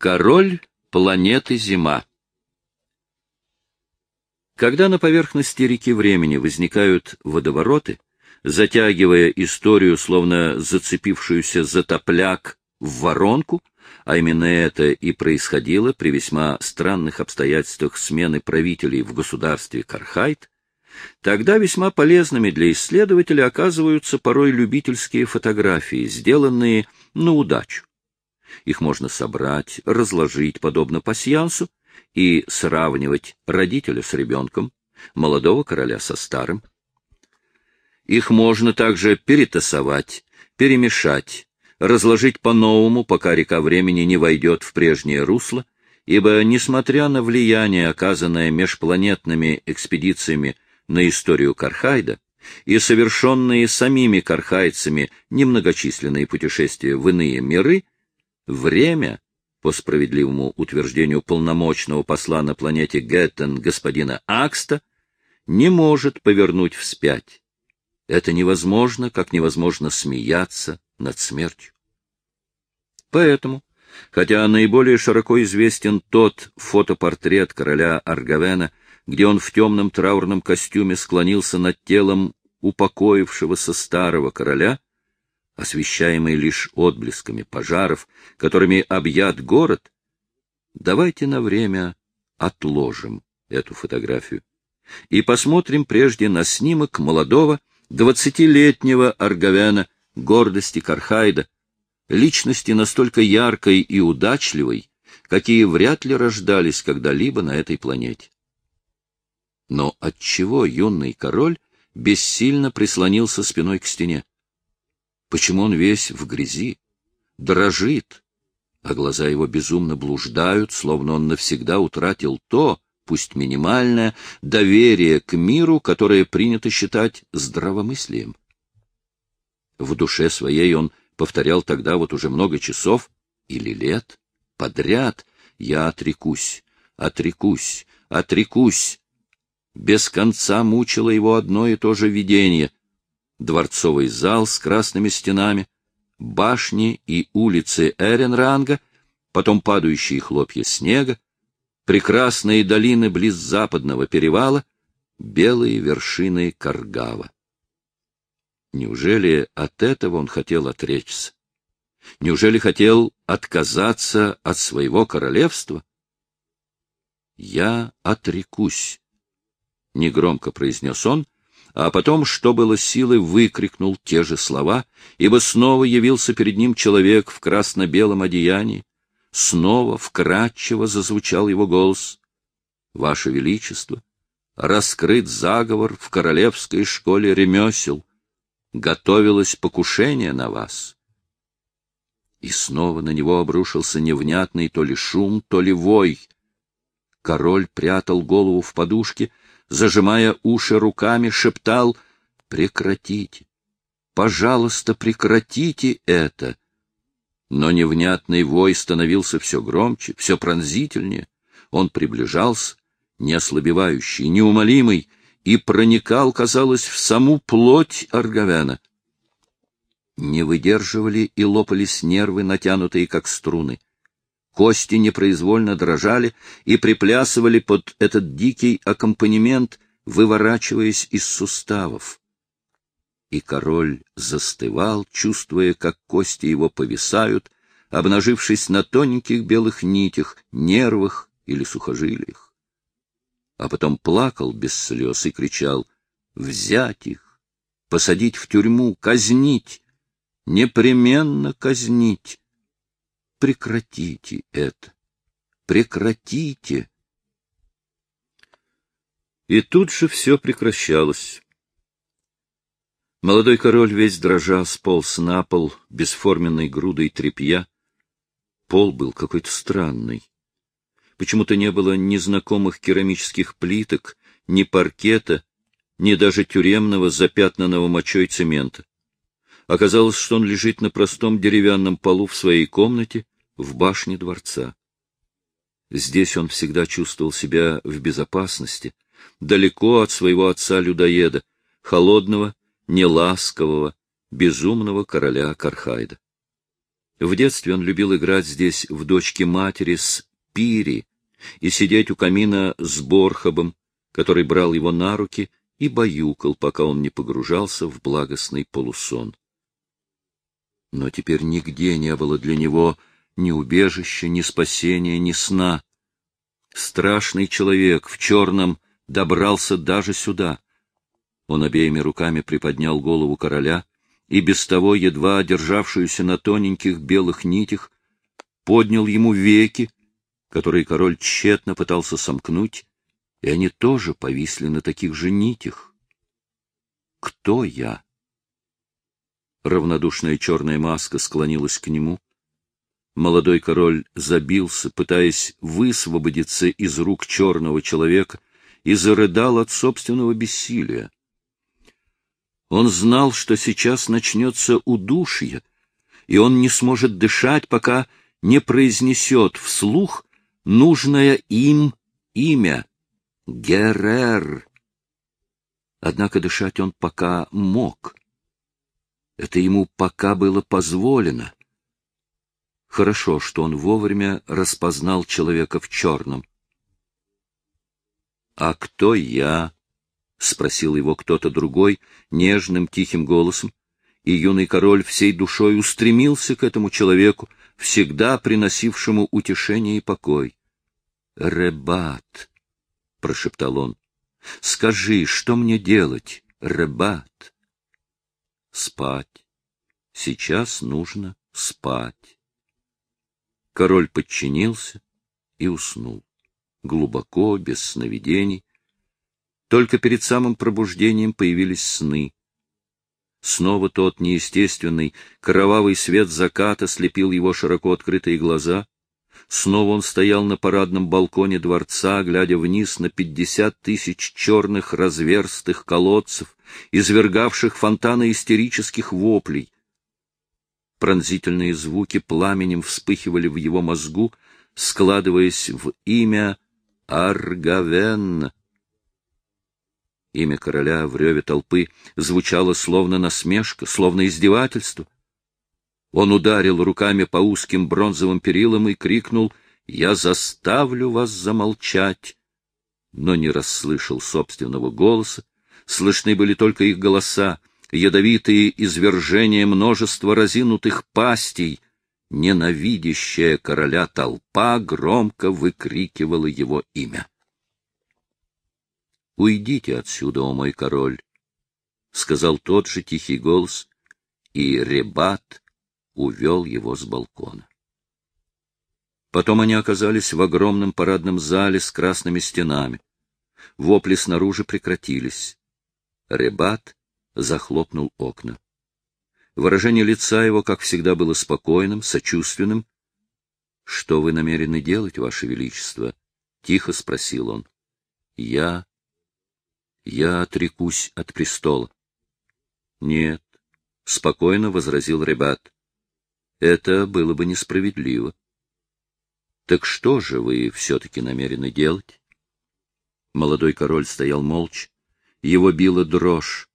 Король планеты Зима Когда на поверхности реки времени возникают водовороты, затягивая историю, словно зацепившуюся за топляк, в воронку, а именно это и происходило при весьма странных обстоятельствах смены правителей в государстве Кархайт, тогда весьма полезными для исследователя оказываются порой любительские фотографии, сделанные на удачу. Их можно собрать, разложить подобно пасьянсу и сравнивать родителя с ребенком, молодого короля со старым. Их можно также перетасовать, перемешать, разложить по-новому, пока река времени не войдет в прежнее русло, ибо, несмотря на влияние, оказанное межпланетными экспедициями на историю Кархайда, и совершенные самими кархайцами немногочисленные путешествия в иные миры, время, по справедливому утверждению полномочного посла на планете Геттен господина Акста, не может повернуть вспять. Это невозможно, как невозможно смеяться над смертью. Поэтому, хотя наиболее широко известен тот фотопортрет короля Аргавена, где он в темном траурном костюме склонился над телом упокоившегося старого короля, освещаемый лишь отблесками пожаров, которыми объят город, давайте на время отложим эту фотографию и посмотрим прежде на снимок молодого двадцатилетнего Аргавена, гордости Кархайда, личности настолько яркой и удачливой, какие вряд ли рождались когда-либо на этой планете. Но отчего юный король бессильно прислонился спиной к стене? Почему он весь в грязи, дрожит, а глаза его безумно блуждают, словно он навсегда утратил то, пусть минимальное, доверие к миру, которое принято считать здравомыслием? В душе своей он повторял тогда вот уже много часов или лет подряд «Я отрекусь, отрекусь, отрекусь». Без конца мучило его одно и то же видение — дворцовый зал с красными стенами, башни и улицы Эренранга, потом падающие хлопья снега, прекрасные долины близ западного перевала, белые вершины Каргава. Неужели от этого он хотел отречься? Неужели хотел отказаться от своего королевства? «Я отрекусь», — негромко произнес он, а потом, что было силы, выкрикнул те же слова, ибо снова явился перед ним человек в красно-белом одеянии. Снова вкрадчиво зазвучал его голос. «Ваше Величество, раскрыт заговор в королевской школе ремесел. Готовилось покушение на вас». И снова на него обрушился невнятный то ли шум, то ли вой. Король прятал голову в подушке, зажимая уши руками, шептал «Прекратите! Пожалуйста, прекратите это!» Но невнятный вой становился все громче, все пронзительнее. Он приближался, не ослабевающий, неумолимый, и проникал, казалось, в саму плоть Аргавена. Не выдерживали и лопались нервы, натянутые как струны. Кости непроизвольно дрожали и приплясывали под этот дикий аккомпанемент, выворачиваясь из суставов. И король застывал, чувствуя, как кости его повисают, обнажившись на тоненьких белых нитях, нервах или сухожилиях. А потом плакал без слез и кричал «Взять их! Посадить в тюрьму! Казнить! Непременно казнить!» Прекратите это! Прекратите! И тут же все прекращалось. Молодой король весь дрожа сполз на пол бесформенной грудой тряпья. Пол был какой-то странный. Почему-то не было ни знакомых керамических плиток, ни паркета, ни даже тюремного запятнанного мочой цемента. Оказалось, что он лежит на простом деревянном полу в своей комнате, в башне дворца. Здесь он всегда чувствовал себя в безопасности, далеко от своего отца-людоеда, холодного, неласкового, безумного короля Кархайда. В детстве он любил играть здесь в дочке матери с Пири и сидеть у камина с Борхабом, который брал его на руки и баюкал, пока он не погружался в благостный полусон. Но теперь нигде не было для него ни убежища, ни спасения, ни сна. Страшный человек в черном добрался даже сюда. Он обеими руками приподнял голову короля и без того едва державшуюся на тоненьких белых нитях, поднял ему веки, которые король тщетно пытался сомкнуть, и они тоже повисли на таких же нитях. Кто я? Равнодушная черная маска склонилась к нему. Молодой король забился, пытаясь высвободиться из рук черного человека, и зарыдал от собственного бессилия. Он знал, что сейчас начнется удушье, и он не сможет дышать, пока не произнесет вслух нужное им имя — Герер. Однако дышать он пока мог. Это ему пока было позволено. Хорошо, что он вовремя распознал человека в черном. — А кто я? — спросил его кто-то другой, нежным тихим голосом, и юный король всей душой устремился к этому человеку, всегда приносившему утешение и покой. — Ребат, — прошептал он, — скажи, что мне делать, Ребат? Спать. Сейчас нужно спать. Король подчинился и уснул. Глубоко, без сновидений. Только перед самым пробуждением появились сны. Снова тот неестественный, кровавый свет заката слепил его широко открытые глаза. Снова он стоял на парадном балконе дворца, глядя вниз на пятьдесят тысяч черных разверстых колодцев, извергавших фонтаны истерических воплей. Пронзительные звуки пламенем вспыхивали в его мозгу, складываясь в имя Аргавен. Имя короля в реве толпы звучало словно насмешка, словно издевательство. Он ударил руками по узким бронзовым перилам и крикнул «Я заставлю вас замолчать!» но не расслышал собственного голоса, слышны были только их голоса, ядовитые извержения множества разинутых пастей, ненавидящая короля толпа громко выкрикивала его имя. «Уйдите отсюда, о мой король!» — сказал тот же тихий голос, и Ребат увел его с балкона. Потом они оказались в огромном парадном зале с красными стенами. Вопли снаружи прекратились. Ребат захлопнул окна. Выражение лица его, как всегда, было спокойным, сочувственным. — Что вы намерены делать, Ваше Величество? — тихо спросил он. — Я... Я отрекусь от престола. — Нет, — спокойно возразил Ребат. — Это было бы несправедливо. — Так что же вы все-таки намерены делать? Молодой король стоял молча. Его била дрожь.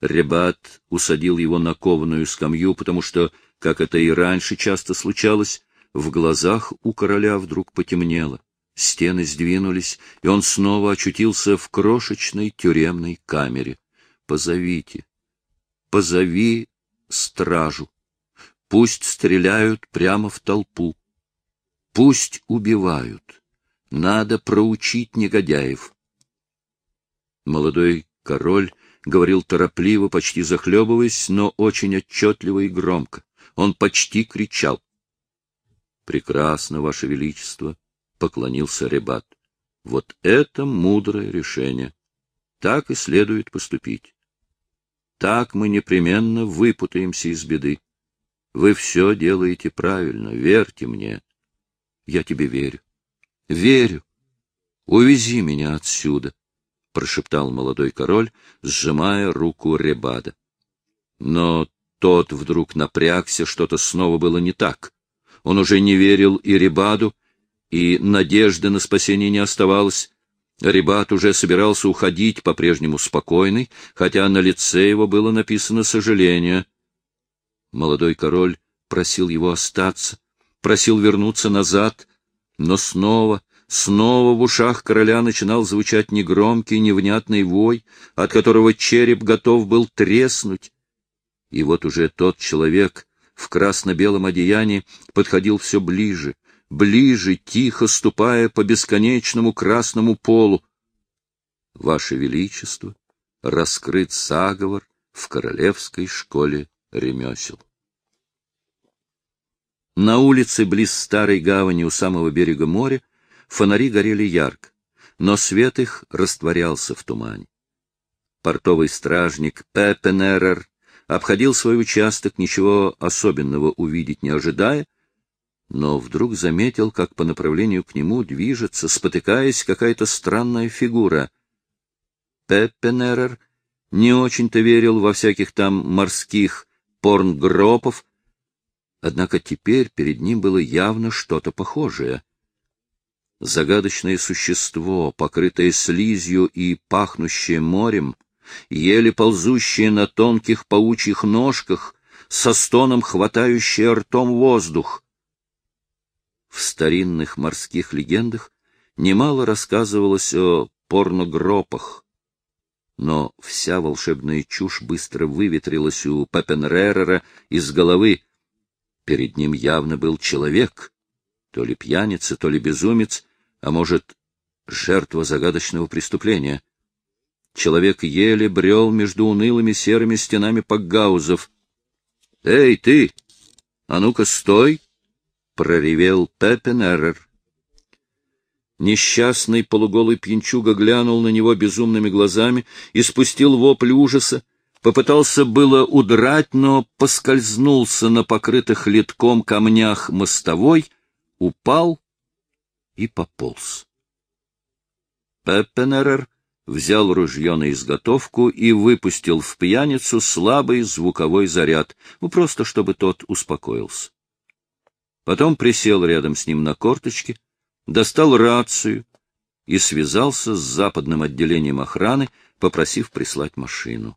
Ребат усадил его на кованую скамью, потому что, как это и раньше часто случалось, в глазах у короля вдруг потемнело. Стены сдвинулись, и он снова очутился в крошечной тюремной камере. Позовите, позови стражу. Пусть стреляют прямо в толпу. Пусть убивают. Надо проучить негодяев. Молодой король говорил торопливо, почти захлебываясь, но очень отчетливо и громко. Он почти кричал. — Прекрасно, Ваше Величество, — поклонился Ребат. — Вот это мудрое решение. Так и следует поступить. Так мы непременно выпутаемся из беды. Вы все делаете правильно, верьте мне. Я тебе верю. Верю. Увези меня отсюда прошептал молодой король, сжимая руку Ребада. Но тот вдруг напрягся, что-то снова было не так. Он уже не верил и Ребаду, и надежды на спасение не оставалось. Ребат уже собирался уходить, по-прежнему спокойный, хотя на лице его было написано сожаление. Молодой король просил его остаться, просил вернуться назад, но снова, снова в ушах короля начинал звучать негромкий, невнятный вой, от которого череп готов был треснуть. И вот уже тот человек в красно-белом одеянии подходил все ближе, ближе, тихо ступая по бесконечному красному полу. Ваше Величество, раскрыт заговор в Королевской школе ремесел. На улице близ старой гавани у самого берега моря фонари горели ярко, но свет их растворялся в тумане. Портовый стражник Пепенерер обходил свой участок, ничего особенного увидеть не ожидая, но вдруг заметил, как по направлению к нему движется, спотыкаясь, какая-то странная фигура. Пеппенерер не очень-то верил во всяких там морских порнгропов, однако теперь перед ним было явно что-то похожее. Загадочное существо, покрытое слизью и пахнущее морем, еле ползущее на тонких паучьих ножках, со стоном хватающее ртом воздух. В старинных морских легендах немало рассказывалось о порногропах, но вся волшебная чушь быстро выветрилась у Пепенререра из головы. Перед ним явно был человек, то ли пьяница, то ли безумец, а может, жертва загадочного преступления. Человек еле брел между унылыми серыми стенами пакгаузов. — Эй, ты! А ну-ка, стой! — проревел Пепенерер. Несчастный полуголый пьянчуга глянул на него безумными глазами и спустил вопль ужаса, попытался было удрать, но поскользнулся на покрытых литком камнях мостовой, упал и пополз. Пеппенерер взял ружье на изготовку и выпустил в пьяницу слабый звуковой заряд, ну, просто чтобы тот успокоился. Потом присел рядом с ним на корточки — достал рацию и связался с западным отделением охраны, попросив прислать машину.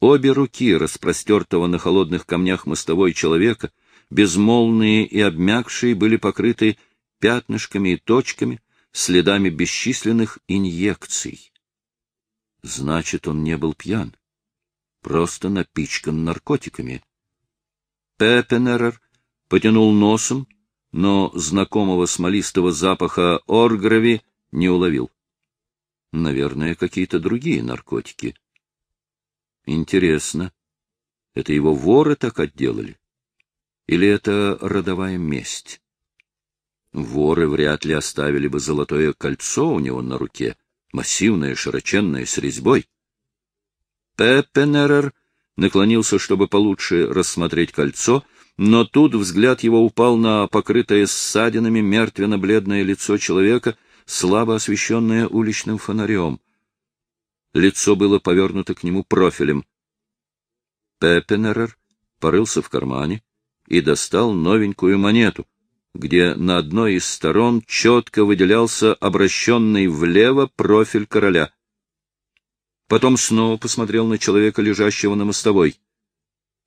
Обе руки распростертого на холодных камнях мостовой человека, безмолвные и обмякшие, были покрыты пятнышками и точками, следами бесчисленных инъекций. Значит, он не был пьян, просто напичкан наркотиками. Пепенерер потянул носом, но знакомого смолистого запаха орграви не уловил. Наверное, какие-то другие наркотики. Интересно, это его воры так отделали? Или это родовая месть? Воры вряд ли оставили бы золотое кольцо у него на руке, массивное, широченное, с резьбой. Пеппенерер наклонился, чтобы получше рассмотреть кольцо, но тут взгляд его упал на покрытое ссадинами мертвенно-бледное лицо человека, слабо освещенное уличным фонарем. Лицо было повернуто к нему профилем. Пеппенерер порылся в кармане и достал новенькую монету, где на одной из сторон четко выделялся обращенный влево профиль короля. Потом снова посмотрел на человека, лежащего на мостовой.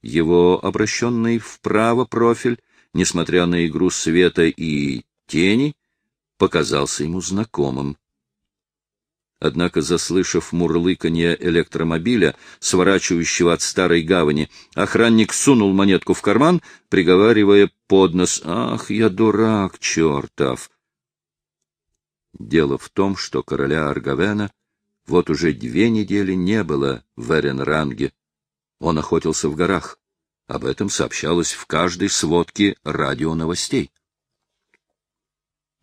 Его обращенный вправо профиль, несмотря на игру света и тени, показался ему знакомым. Однако, заслышав мурлыканье электромобиля, сворачивающего от старой гавани, охранник сунул монетку в карман, приговаривая под нос «Ах, я дурак, чертов!» Дело в том, что короля Аргавена вот уже две недели не было в Эренранге. Он охотился в горах. Об этом сообщалось в каждой сводке радионовостей.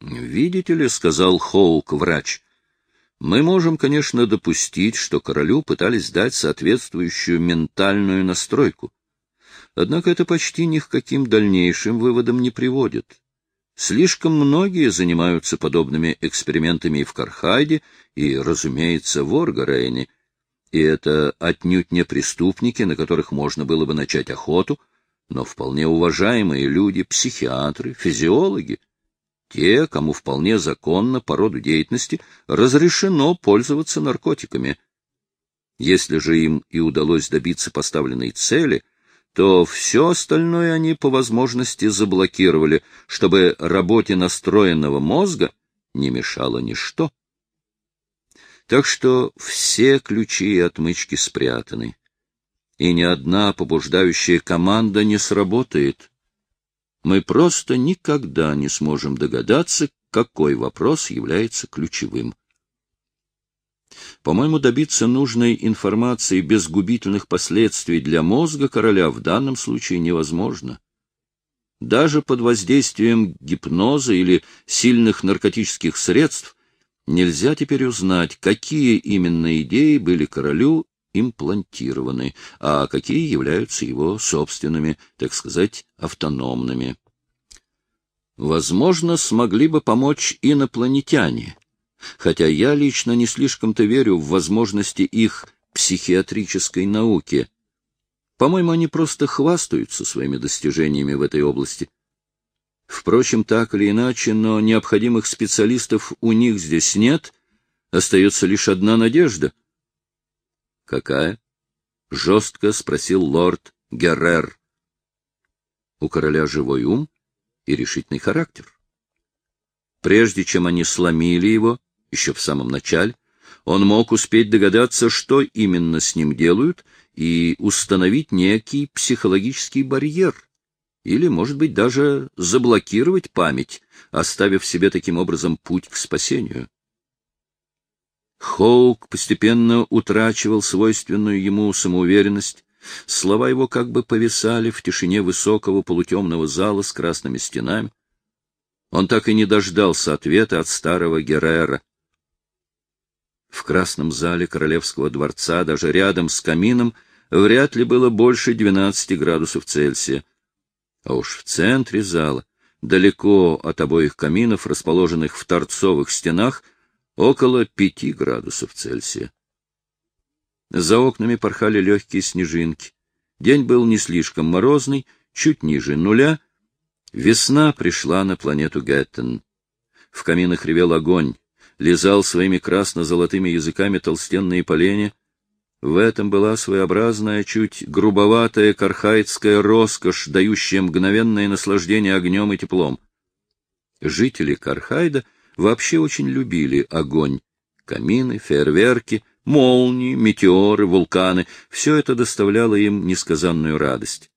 «Видите ли, — сказал Хоук, врач, — мы можем, конечно, допустить, что королю пытались дать соответствующую ментальную настройку. Однако это почти ни к каким дальнейшим выводам не приводит. Слишком многие занимаются подобными экспериментами и в Кархайде, и, разумеется, в Оргарейне — и это отнюдь не преступники, на которых можно было бы начать охоту, но вполне уважаемые люди, психиатры, физиологи, те, кому вполне законно по роду деятельности разрешено пользоваться наркотиками. Если же им и удалось добиться поставленной цели, то все остальное они по возможности заблокировали, чтобы работе настроенного мозга не мешало ничто. Так что все ключи и отмычки спрятаны, и ни одна побуждающая команда не сработает. Мы просто никогда не сможем догадаться, какой вопрос является ключевым. По-моему, добиться нужной информации без губительных последствий для мозга короля в данном случае невозможно. Даже под воздействием гипноза или сильных наркотических средств нельзя теперь узнать, какие именно идеи были королю имплантированы, а какие являются его собственными, так сказать, автономными. Возможно, смогли бы помочь инопланетяне, хотя я лично не слишком-то верю в возможности их психиатрической науки. По-моему, они просто хвастаются своими достижениями в этой области. Впрочем, так или иначе, но необходимых специалистов у них здесь нет, остается лишь одна надежда. — Какая? — жестко спросил лорд Геррер. — У короля живой ум и решительный характер. Прежде чем они сломили его, еще в самом начале, он мог успеть догадаться, что именно с ним делают, и установить некий психологический барьер, или, может быть, даже заблокировать память, оставив себе таким образом путь к спасению. Хоук постепенно утрачивал свойственную ему самоуверенность, слова его как бы повисали в тишине высокого полутемного зала с красными стенами. Он так и не дождался ответа от старого Геррера. В красном зале королевского дворца, даже рядом с камином, вряд ли было больше 12 градусов Цельсия. А уж в центре зала, далеко от обоих каминов, расположенных в торцовых стенах, около 5 градусов Цельсия. За окнами порхали легкие снежинки. День был не слишком морозный, чуть ниже нуля. Весна пришла на планету Гэттен. В каминах ревел огонь лизал своими красно-золотыми языками толстенные поленья. В этом была своеобразная, чуть грубоватая кархайдская роскошь, дающая мгновенное наслаждение огнем и теплом. Жители Кархайда вообще очень любили огонь. Камины, фейерверки, молнии, метеоры, вулканы — все это доставляло им несказанную радость.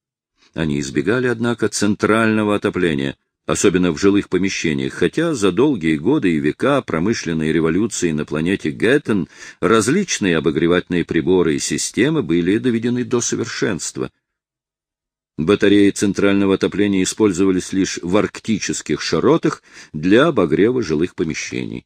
Они избегали, однако, центрального отопления — особенно в жилых помещениях, хотя за долгие годы и века промышленной революции на планете Гэттен различные обогревательные приборы и системы были доведены до совершенства. Батареи центрального отопления использовались лишь в арктических широтах для обогрева жилых помещений.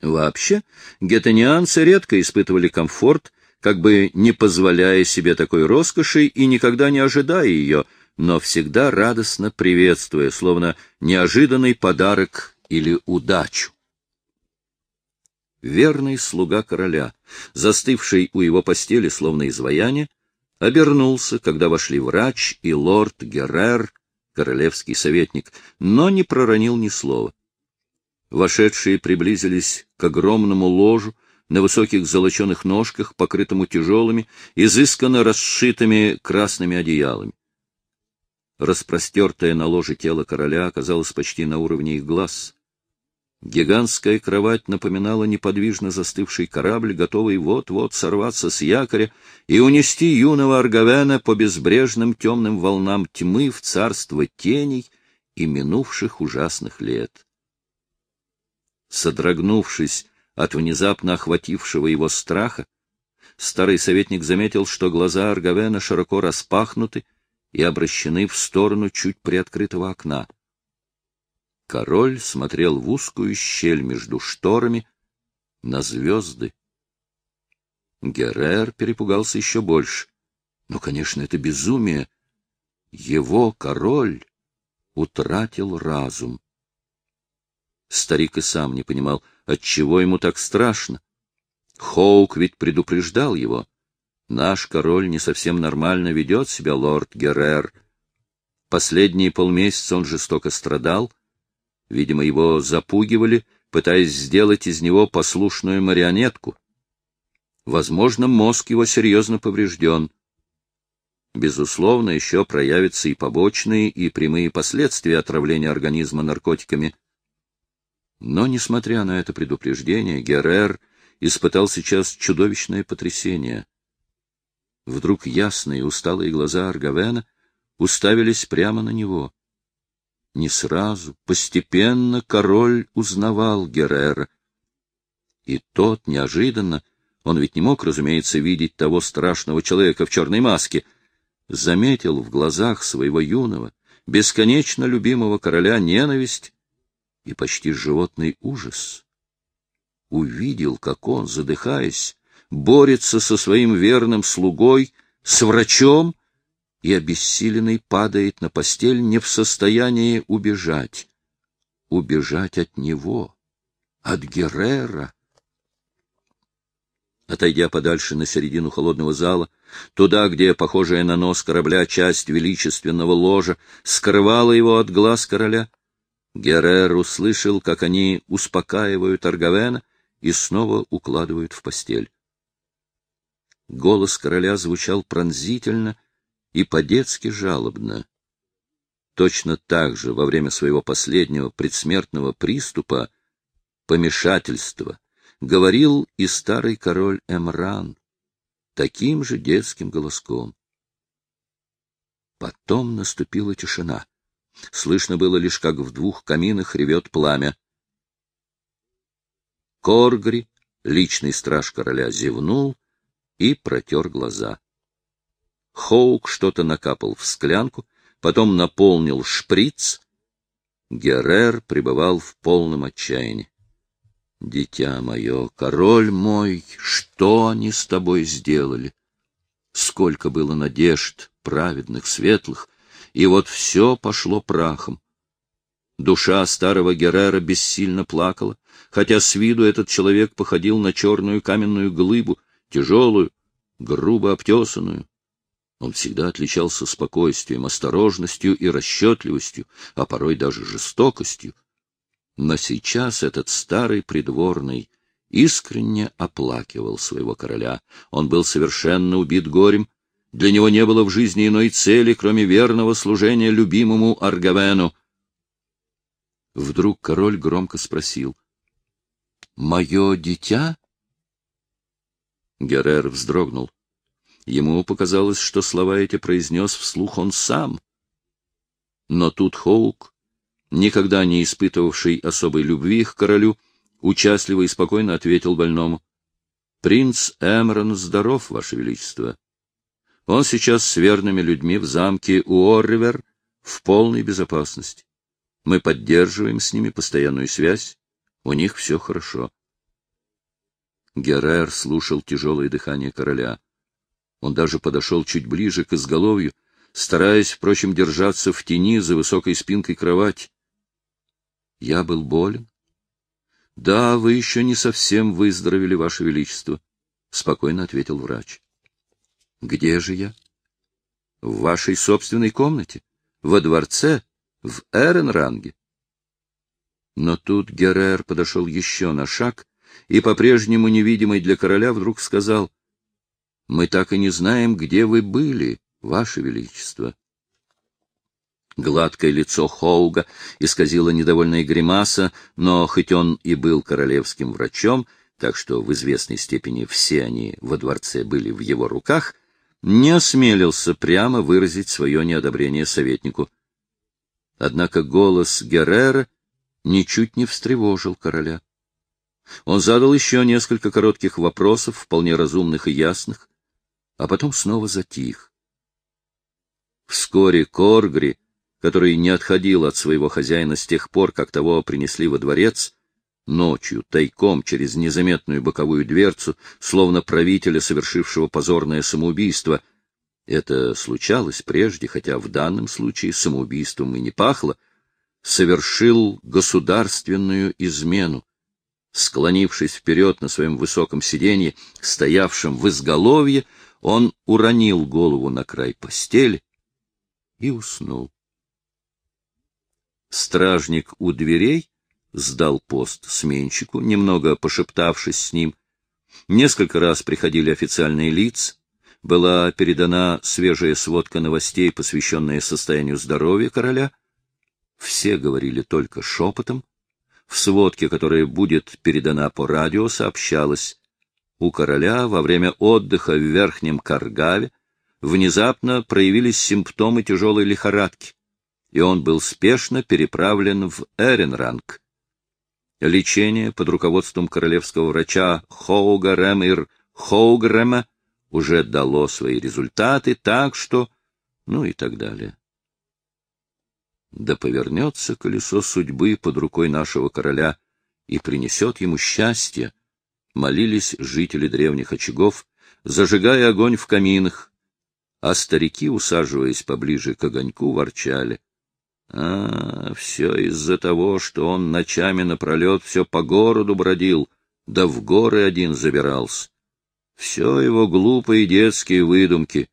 Вообще, геттенианцы редко испытывали комфорт, как бы не позволяя себе такой роскоши и никогда не ожидая ее – но всегда радостно приветствуя, словно неожиданный подарок или удачу. Верный слуга короля, застывший у его постели, словно изваяние, обернулся, когда вошли врач и лорд Геррер, королевский советник, но не проронил ни слова. Вошедшие приблизились к огромному ложу, на высоких золоченых ножках, покрытому тяжелыми, изысканно расшитыми красными одеялами. Распростертое на ложе тело короля оказалось почти на уровне их глаз. Гигантская кровать напоминала неподвижно застывший корабль, готовый вот-вот сорваться с якоря и унести юного Аргавена по безбрежным темным волнам тьмы в царство теней и минувших ужасных лет. Содрогнувшись от внезапно охватившего его страха, старый советник заметил, что глаза Аргавена широко распахнуты, и обращены в сторону чуть приоткрытого окна. Король смотрел в узкую щель между шторами на звезды. Геррер перепугался еще больше. Но, конечно, это безумие. Его король утратил разум. Старик и сам не понимал, отчего ему так страшно. Хоук ведь предупреждал его. Наш король не совсем нормально ведет себя, лорд Геррер. Последние полмесяца он жестоко страдал. Видимо, его запугивали, пытаясь сделать из него послушную марионетку. Возможно, мозг его серьезно поврежден. Безусловно, еще проявятся и побочные, и прямые последствия отравления организма наркотиками. Но, несмотря на это предупреждение, Геррер испытал сейчас чудовищное потрясение. Вдруг ясные усталые глаза Аргавена уставились прямо на него. Не сразу, постепенно король узнавал Геррера. И тот неожиданно, он ведь не мог, разумеется, видеть того страшного человека в черной маске, заметил в глазах своего юного, бесконечно любимого короля ненависть и почти животный ужас. Увидел, как он, задыхаясь, борется со своим верным слугой, с врачом, и обессиленный падает на постель не в состоянии убежать. Убежать от него, от Геррера. Отойдя подальше на середину холодного зала, туда, где, похожая на нос корабля, часть величественного ложа скрывала его от глаз короля, Геррер услышал, как они успокаивают Аргавена и снова укладывают в постель. Голос короля звучал пронзительно и по-детски жалобно. Точно так же во время своего последнего предсмертного приступа помешательства говорил и старый король Эмран таким же детским голоском. Потом наступила тишина. Слышно было лишь, как в двух каминах ревет пламя. Коргри, личный страж короля, зевнул и протер глаза. Хоук что-то накапал в склянку, потом наполнил шприц. Геррер пребывал в полном отчаянии. Дитя мое, король мой, что они с тобой сделали? Сколько было надежд, праведных, светлых, и вот все пошло прахом. Душа старого Геррера бессильно плакала, хотя с виду этот человек походил на черную каменную глыбу, тяжелую, грубо обтесанную. Он всегда отличался спокойствием, осторожностью и расчетливостью, а порой даже жестокостью. Но сейчас этот старый придворный искренне оплакивал своего короля. Он был совершенно убит горем. Для него не было в жизни иной цели, кроме верного служения любимому Аргавену. Вдруг король громко спросил. — Мое дитя? Геррер вздрогнул. Ему показалось, что слова эти произнес вслух он сам. Но тут Хоук, никогда не испытывавший особой любви к королю, участливо и спокойно ответил больному. — Принц Эмрон здоров, Ваше Величество. Он сейчас с верными людьми в замке Уорривер в полной безопасности. Мы поддерживаем с ними постоянную связь. У них все хорошо. Геррер слушал тяжелое дыхание короля. Он даже подошел чуть ближе к изголовью, стараясь, впрочем, держаться в тени за высокой спинкой кровати. Я был болен. — Да, вы еще не совсем выздоровели, Ваше Величество, — спокойно ответил врач. — Где же я? — В вашей собственной комнате, во дворце, в Эренранге. Но тут Геррер подошел еще на шаг и, по-прежнему невидимый для короля, вдруг сказал — мы так и не знаем, где вы были, Ваше Величество. Гладкое лицо Хоуга исказило недовольная гримаса, но хоть он и был королевским врачом, так что в известной степени все они во дворце были в его руках, не осмелился прямо выразить свое неодобрение советнику. Однако голос Геррера ничуть не встревожил короля. Он задал еще несколько коротких вопросов, вполне разумных и ясных, а потом снова затих. Вскоре Коргри, который не отходил от своего хозяина с тех пор, как того принесли во дворец, ночью, тайком, через незаметную боковую дверцу, словно правителя, совершившего позорное самоубийство. Это случалось прежде, хотя в данном случае самоубийством и не пахло, совершил государственную измену. Склонившись вперед на своем высоком сиденье, стоявшем в изголовье, он уронил голову на край постели и уснул. Стражник у дверей сдал пост сменщику, немного пошептавшись с ним. Несколько раз приходили официальные лица. была передана свежая сводка новостей, посвященная состоянию здоровья короля. Все говорили только шепотом. В сводке, которая будет передана по радио, сообщалось, у короля во время отдыха в Верхнем Каргаве внезапно проявились симптомы тяжелой лихорадки, и он был спешно переправлен в Эренранг. Лечение под руководством королевского врача Хоугаремир Хоугрема уже дало свои результаты, так что... ну и так далее. Да повернется колесо судьбы под рукой нашего короля и принесет ему счастье, молились жители древних очагов, зажигая огонь в каминах, а старики, усаживаясь поближе к огоньку, ворчали. А, все из-за того, что он ночами напролет все по городу бродил, да в горы один забирался. Все его глупые детские выдумки.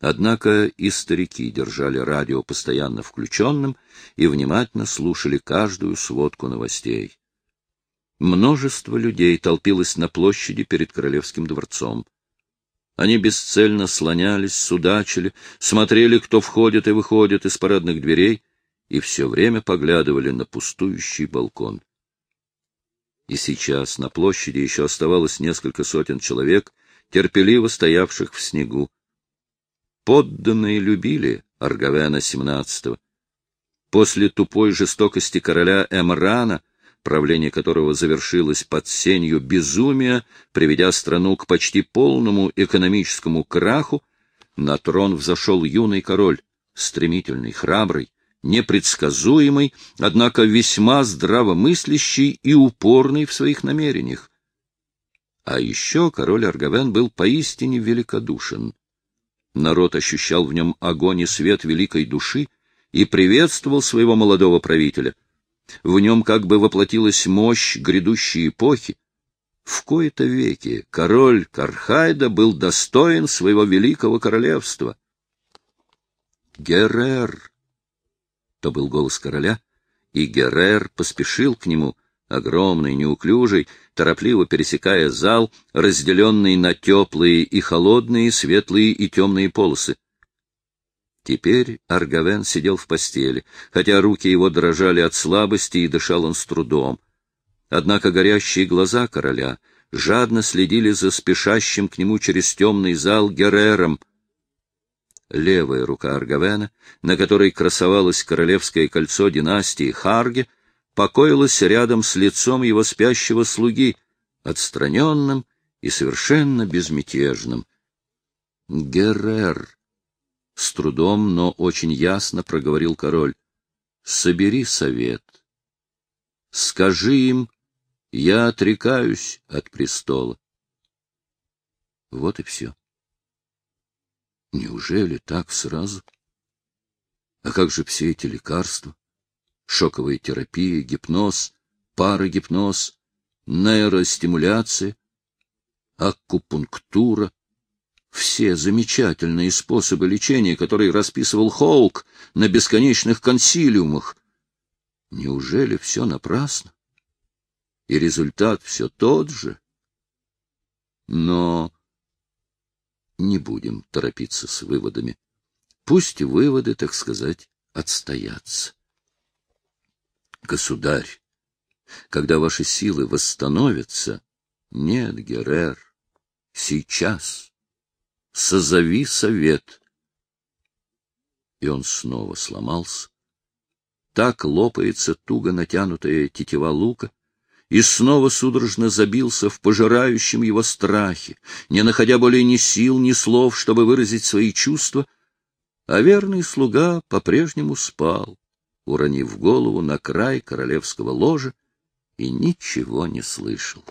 Однако и старики держали радио постоянно включенным и внимательно слушали каждую сводку новостей. Множество людей толпилось на площади перед королевским дворцом. Они бесцельно слонялись, судачили, смотрели, кто входит и выходит из парадных дверей, и все время поглядывали на пустующий балкон. И сейчас на площади еще оставалось несколько сотен человек, терпеливо стоявших в снегу. Подданные любили Аргавена XVII. После тупой жестокости короля Эмрана, правление которого завершилось под сенью безумия, приведя страну к почти полному экономическому краху, на трон взошел юный король, стремительный, храбрый, непредсказуемый, однако весьма здравомыслящий и упорный в своих намерениях. А еще король Аргавен был поистине великодушен. Народ ощущал в нем огонь и свет великой души и приветствовал своего молодого правителя. В нем как бы воплотилась мощь грядущей эпохи. В кои-то веки король Кархайда был достоин своего великого королевства. Герер то был голос короля, и Геррер поспешил к нему, огромный, неуклюжий, торопливо пересекая зал, разделенный на теплые и холодные, светлые и темные полосы. Теперь Аргавен сидел в постели, хотя руки его дрожали от слабости и дышал он с трудом. Однако горящие глаза короля жадно следили за спешащим к нему через темный зал Герером — левая рука Аргавена, на которой красовалось королевское кольцо династии Харге, покоилась рядом с лицом его спящего слуги, отстраненным и совершенно безмятежным. «Геррер!» — с трудом, но очень ясно проговорил король. «Собери совет. Скажи им, я отрекаюсь от престола». Вот и все. Неужели так сразу? А как же все эти лекарства? Шоковая терапия, гипноз, парагипноз, нейростимуляция, акупунктура, все замечательные способы лечения, которые расписывал Хоук на бесконечных консилиумах. Неужели все напрасно? И результат все тот же? Но не будем торопиться с выводами. Пусть выводы, так сказать, отстоятся. Государь, когда ваши силы восстановятся, нет, Герер, сейчас созови совет. И он снова сломался. Так лопается туго натянутая тетива лука, и снова судорожно забился в пожирающем его страхе, не находя более ни сил, ни слов, чтобы выразить свои чувства, а верный слуга по-прежнему спал, уронив голову на край королевского ложа, и ничего не слышал.